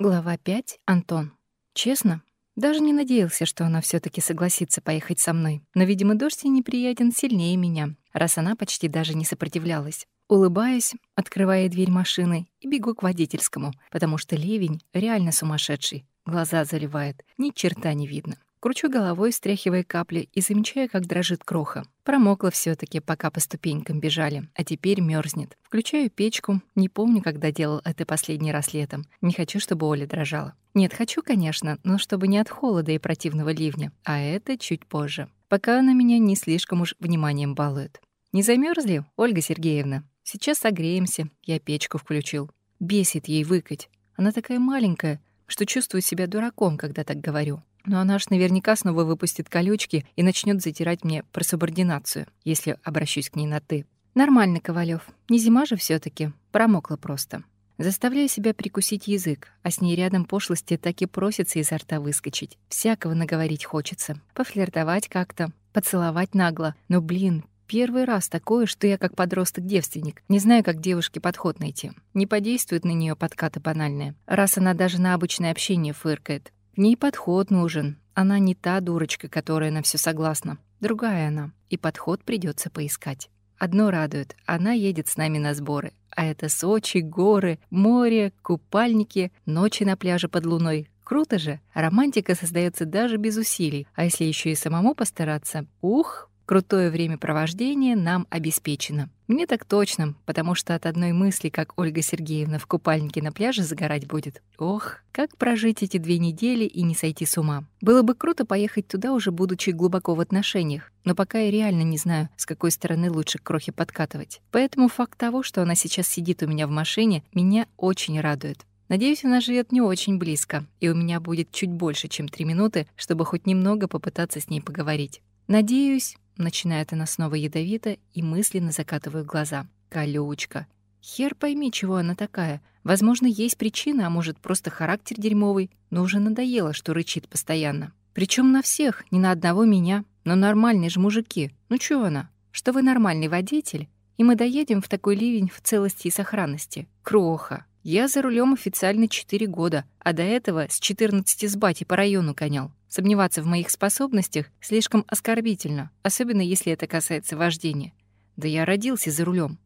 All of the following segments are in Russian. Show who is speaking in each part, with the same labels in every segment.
Speaker 1: Глава 5. Антон. Честно, даже не надеялся, что она все таки согласится поехать со мной. Но, видимо, дождь ей неприятен сильнее меня, раз она почти даже не сопротивлялась. Улыбаюсь, открывая дверь машины, и бегу к водительскому, потому что ливень реально сумасшедший. Глаза заливает, ни черта не видно. Кручу головой, стряхивая капли, и замечаю, как дрожит кроха. Промокла все таки пока по ступенькам бежали, а теперь мерзнет. Включаю печку. Не помню, когда делал это последний раз летом. Не хочу, чтобы Оля дрожала. Нет, хочу, конечно, но чтобы не от холода и противного ливня, а это чуть позже. Пока она меня не слишком уж вниманием балует. Не замерзли, Ольга Сергеевна? Сейчас согреемся. Я печку включил. Бесит ей выкать. Она такая маленькая, что чувствую себя дураком, когда так говорю. Но она ж наверняка снова выпустит колючки и начнет затирать мне про субординацию, если обращусь к ней на «ты». Нормально, Ковалев. Не зима же все таки Промокла просто. Заставляю себя прикусить язык, а с ней рядом пошлости так и просится изо рта выскочить. Всякого наговорить хочется. Пофлиртовать как-то, поцеловать нагло. Но, блин, первый раз такое, что я как подросток-девственник. Не знаю, как девушке подход найти. Не подействует на нее подкаты банальные. Раз она даже на обычное общение фыркает. В ней подход нужен. Она не та дурочка, которая на все согласна. Другая она. И подход придется поискать. Одно радует — она едет с нами на сборы. А это Сочи, горы, море, купальники, ночи на пляже под луной. Круто же! Романтика создается даже без усилий. А если еще и самому постараться, ух, Крутое времяпровождение нам обеспечено. Мне так точно, потому что от одной мысли, как Ольга Сергеевна в купальнике на пляже загорать будет. Ох, как прожить эти две недели и не сойти с ума. Было бы круто поехать туда, уже будучи глубоко в отношениях, но пока я реально не знаю, с какой стороны лучше к крохе подкатывать. Поэтому факт того, что она сейчас сидит у меня в машине, меня очень радует. Надеюсь, она живет не очень близко, и у меня будет чуть больше, чем три минуты, чтобы хоть немного попытаться с ней поговорить. Надеюсь, Начинает она снова ядовито и мысленно закатываю глаза. Колючка. Хер пойми, чего она такая. Возможно, есть причина, а может, просто характер дерьмовый, но уже надоело, что рычит постоянно. Причем на всех, не на одного меня. Но нормальные же мужики. Ну чё она? Что вы нормальный водитель? И мы доедем в такой ливень в целости и сохранности. Кроха. Я за рулем официально 4 года, а до этого с 14 с батей по району гонял. Сомневаться в моих способностях слишком оскорбительно, особенно если это касается вождения. Да я родился за рулем.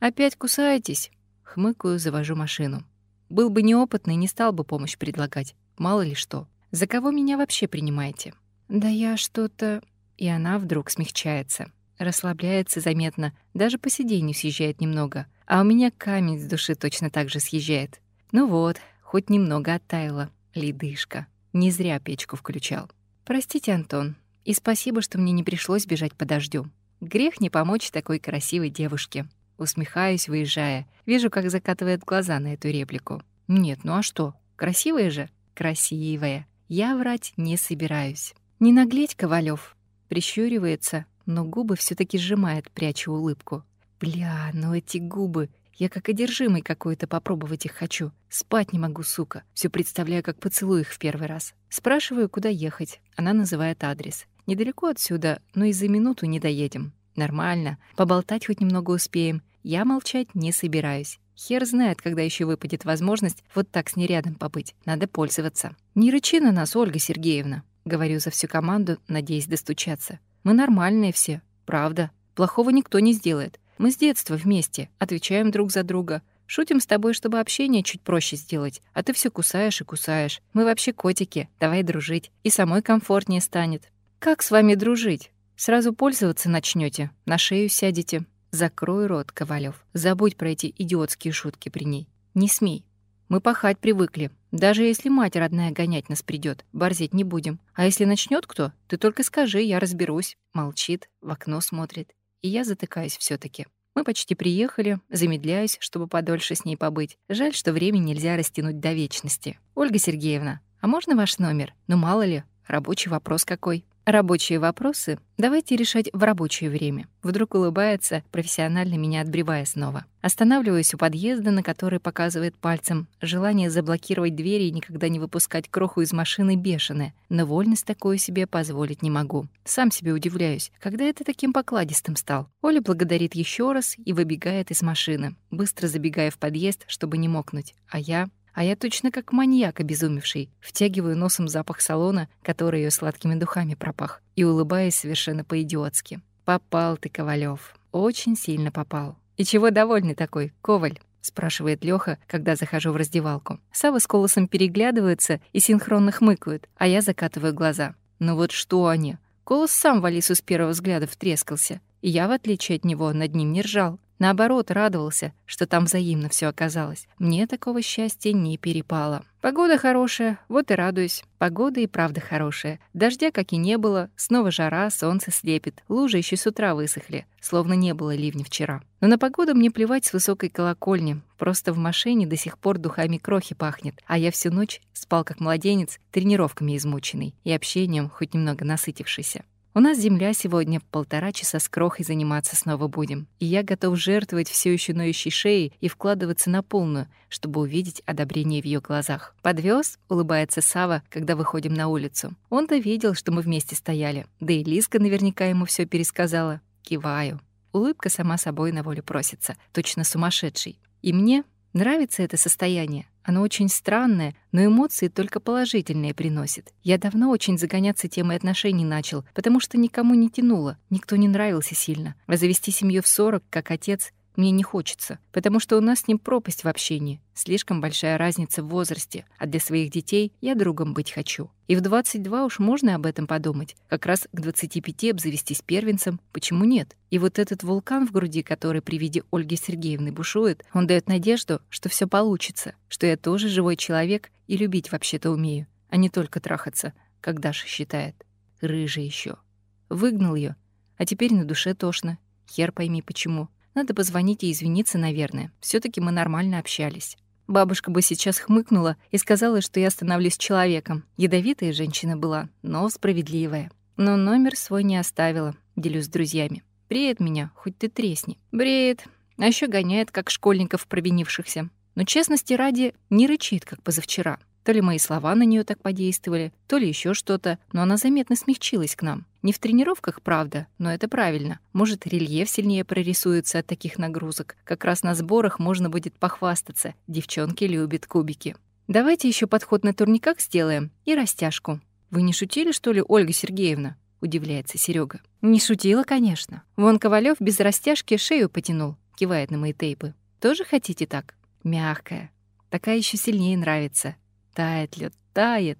Speaker 1: «Опять кусаетесь?» Хмыкаю, завожу машину. Был бы неопытный, не стал бы помощь предлагать. Мало ли что. За кого меня вообще принимаете? Да я что-то... И она вдруг смягчается. Расслабляется заметно, даже по сиденью съезжает немного. А у меня камень с души точно так же съезжает. Ну вот, хоть немного оттаяла. Ледышка. Не зря печку включал. Простите, Антон, и спасибо, что мне не пришлось бежать по дождю. Грех не помочь такой красивой девушке. Усмехаюсь, выезжая. Вижу, как закатывает глаза на эту реплику. Нет, ну а что? Красивая же? Красивая. Я врать не собираюсь. Не наглеть, Ковалёв. Прищуривается, но губы все таки сжимает, пряча улыбку. Бля, ну эти губы. Я как одержимый какой-то попробовать их хочу. Спать не могу, сука. Все представляю, как поцелую их в первый раз. Спрашиваю, куда ехать. Она называет адрес. Недалеко отсюда, но и за минуту не доедем. Нормально. Поболтать хоть немного успеем. Я молчать не собираюсь. Хер знает, когда еще выпадет возможность вот так с ней рядом побыть. Надо пользоваться. «Не рычи на нас, Ольга Сергеевна», — говорю за всю команду, надеясь достучаться. «Мы нормальные все. Правда. Плохого никто не сделает. Мы с детства вместе, отвечаем друг за друга. Шутим с тобой, чтобы общение чуть проще сделать, а ты все кусаешь и кусаешь. Мы вообще котики, давай дружить. И самой комфортнее станет. Как с вами дружить? Сразу пользоваться начнете, на шею сядете. Закрой рот, Ковалев. Забудь про эти идиотские шутки при ней. Не смей. Мы пахать привыкли. Даже если мать родная гонять нас придет, борзеть не будем. А если начнет кто, ты только скажи, я разберусь. Молчит, в окно смотрит и я затыкаюсь все таки Мы почти приехали, замедляюсь, чтобы подольше с ней побыть. Жаль, что время нельзя растянуть до вечности. Ольга Сергеевна, а можно ваш номер? Ну, мало ли, рабочий вопрос какой. Рабочие вопросы давайте решать в рабочее время. Вдруг улыбается, профессионально меня отбревая снова. Останавливаюсь у подъезда, на который показывает пальцем. Желание заблокировать двери и никогда не выпускать кроху из машины бешеное. Но вольность такое себе позволить не могу. Сам себе удивляюсь, когда это таким покладистым стал. Оля благодарит еще раз и выбегает из машины, быстро забегая в подъезд, чтобы не мокнуть. А я А я точно как маньяк обезумевший, втягиваю носом запах салона, который ее сладкими духами пропах, и улыбаясь совершенно по-идиотски. «Попал ты, Ковалев, Очень сильно попал. И чего довольный такой, Коваль?» — спрашивает Лёха, когда захожу в раздевалку. Сава с Колосом переглядываются и синхронно хмыкают, а я закатываю глаза. Ну вот что они? Колос сам в Алису с первого взгляда втрескался, и я, в отличие от него, над ним не ржал. Наоборот, радовался, что там взаимно все оказалось. Мне такого счастья не перепало. Погода хорошая, вот и радуюсь. Погода и правда хорошая. Дождя как и не было, снова жара, солнце слепит. Лужи еще с утра высохли, словно не было ливня вчера. Но на погоду мне плевать с высокой колокольни. Просто в машине до сих пор духами крохи пахнет, а я всю ночь спал как младенец, тренировками измученный и общением хоть немного насытившийся. У нас земля сегодня полтора часа с крохой заниматься снова будем. И я готов жертвовать все еще ноющей шеей и вкладываться на полную, чтобы увидеть одобрение в ее глазах. Подвез, улыбается Сава, когда выходим на улицу. Он-то видел, что мы вместе стояли. Да и Лизка наверняка ему все пересказала. Киваю. Улыбка сама собой на волю просится, точно сумасшедший. И мне нравится это состояние. Оно очень странное, но эмоции только положительные приносит. Я давно очень загоняться темой отношений начал, потому что никому не тянуло, никто не нравился сильно. А завести семью в 40, как отец, мне не хочется, потому что у нас с ним пропасть в общении, слишком большая разница в возрасте, а для своих детей я другом быть хочу. И в 22 уж можно об этом подумать. Как раз к 25 обзавестись первенцем, почему нет? И вот этот вулкан в груди, который при виде Ольги Сергеевны бушует, он дает надежду, что все получится, что я тоже живой человек и любить вообще-то умею, а не только трахаться, как Даша считает. Рыжая еще. Выгнал ее, а теперь на душе тошно. Хер пойми почему. Надо позвонить и извиниться, наверное. все таки мы нормально общались. Бабушка бы сейчас хмыкнула и сказала, что я становлюсь человеком. Ядовитая женщина была, но справедливая. Но номер свой не оставила, делюсь с друзьями. Бреет меня, хоть ты тресни. Бреет, а еще гоняет, как школьников провинившихся. Но честности ради не рычит, как позавчера. То ли мои слова на нее так подействовали, то ли еще что-то, но она заметно смягчилась к нам. Не в тренировках, правда, но это правильно. Может, рельеф сильнее прорисуется от таких нагрузок. Как раз на сборах можно будет похвастаться. Девчонки любят кубики. Давайте еще подход на турниках сделаем и растяжку. Вы не шутили, что ли, Ольга Сергеевна? Удивляется Серега. Не шутила, конечно. Вон Ковалев без растяжки шею потянул, кивает на мои тейпы. Тоже хотите так? Мягкая. Такая еще сильнее нравится. Тает лед, тает.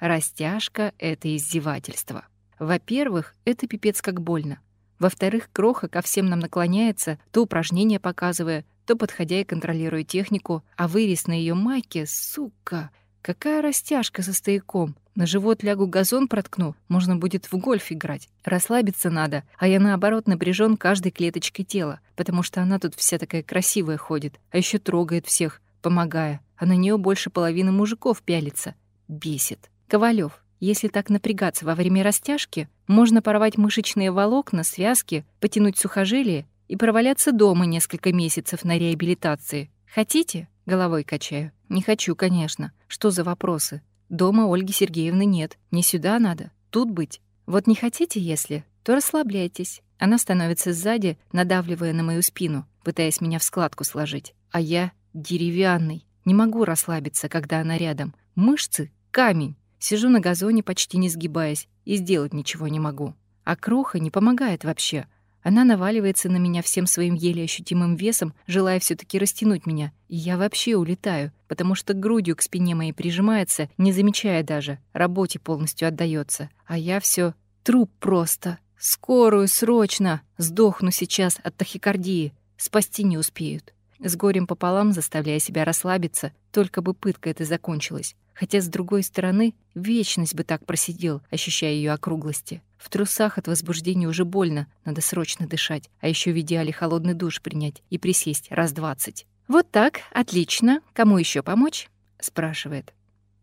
Speaker 1: Растяжка — это издевательство. Во-первых, это пипец как больно. Во-вторых, Кроха ко всем нам наклоняется, то упражнения показывая, то подходя и контролируя технику, а вырез на ее майке, сука, какая растяжка со стояком. На живот лягу газон проткну, можно будет в гольф играть. Расслабиться надо, а я наоборот напряжен каждой клеточкой тела, потому что она тут вся такая красивая ходит, а еще трогает всех, помогая а на нее больше половины мужиков пялится. Бесит. Ковалев, если так напрягаться во время растяжки, можно порвать мышечные волокна, связки, потянуть сухожилие и проваляться дома несколько месяцев на реабилитации. Хотите? Головой качаю. Не хочу, конечно. Что за вопросы? Дома Ольги Сергеевны нет. Не сюда надо. Тут быть. Вот не хотите, если, то расслабляйтесь. Она становится сзади, надавливая на мою спину, пытаясь меня в складку сложить. А я деревянный. Не могу расслабиться, когда она рядом. Мышцы — камень. Сижу на газоне, почти не сгибаясь, и сделать ничего не могу. А кроха не помогает вообще. Она наваливается на меня всем своим еле ощутимым весом, желая все таки растянуть меня. И я вообще улетаю, потому что грудью к спине моей прижимается, не замечая даже. Работе полностью отдается. А я все труп просто. Скорую, срочно! Сдохну сейчас от тахикардии. Спасти не успеют. С горем пополам, заставляя себя расслабиться, только бы пытка эта закончилась. Хотя, с другой стороны, вечность бы так просидел, ощущая ее округлости. В трусах от возбуждения уже больно, надо срочно дышать, а еще в идеале холодный душ принять и присесть раз двадцать. «Вот так, отлично. Кому еще помочь?» — спрашивает.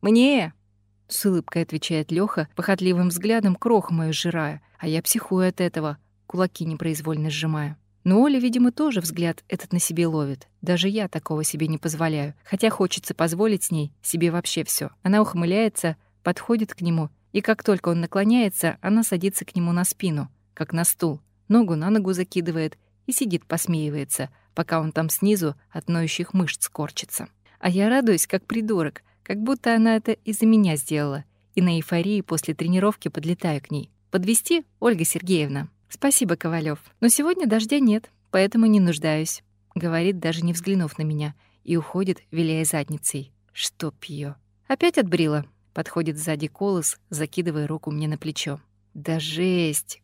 Speaker 1: «Мне!» — с улыбкой отвечает Лёха, похотливым взглядом кроху мою сжирая, а я психую от этого, кулаки непроизвольно сжимаю. Но Оля, видимо, тоже взгляд этот на себе ловит. Даже я такого себе не позволяю, хотя хочется позволить с ней себе вообще все. Она ухмыляется, подходит к нему, и как только он наклоняется, она садится к нему на спину, как на стул, ногу на ногу закидывает и сидит, посмеивается, пока он там снизу от ноющих мышц корчится. А я радуюсь, как придурок, как будто она это из-за меня сделала. И на эйфории после тренировки подлетаю к ней. Подвести, Ольга Сергеевна? Спасибо, Ковалев. Но сегодня дождя нет, поэтому не нуждаюсь. Говорит, даже не взглянув на меня, и уходит, виляя задницей. Чтоб её. Опять отбрила. Подходит сзади колос, закидывая руку мне на плечо. Да жесть!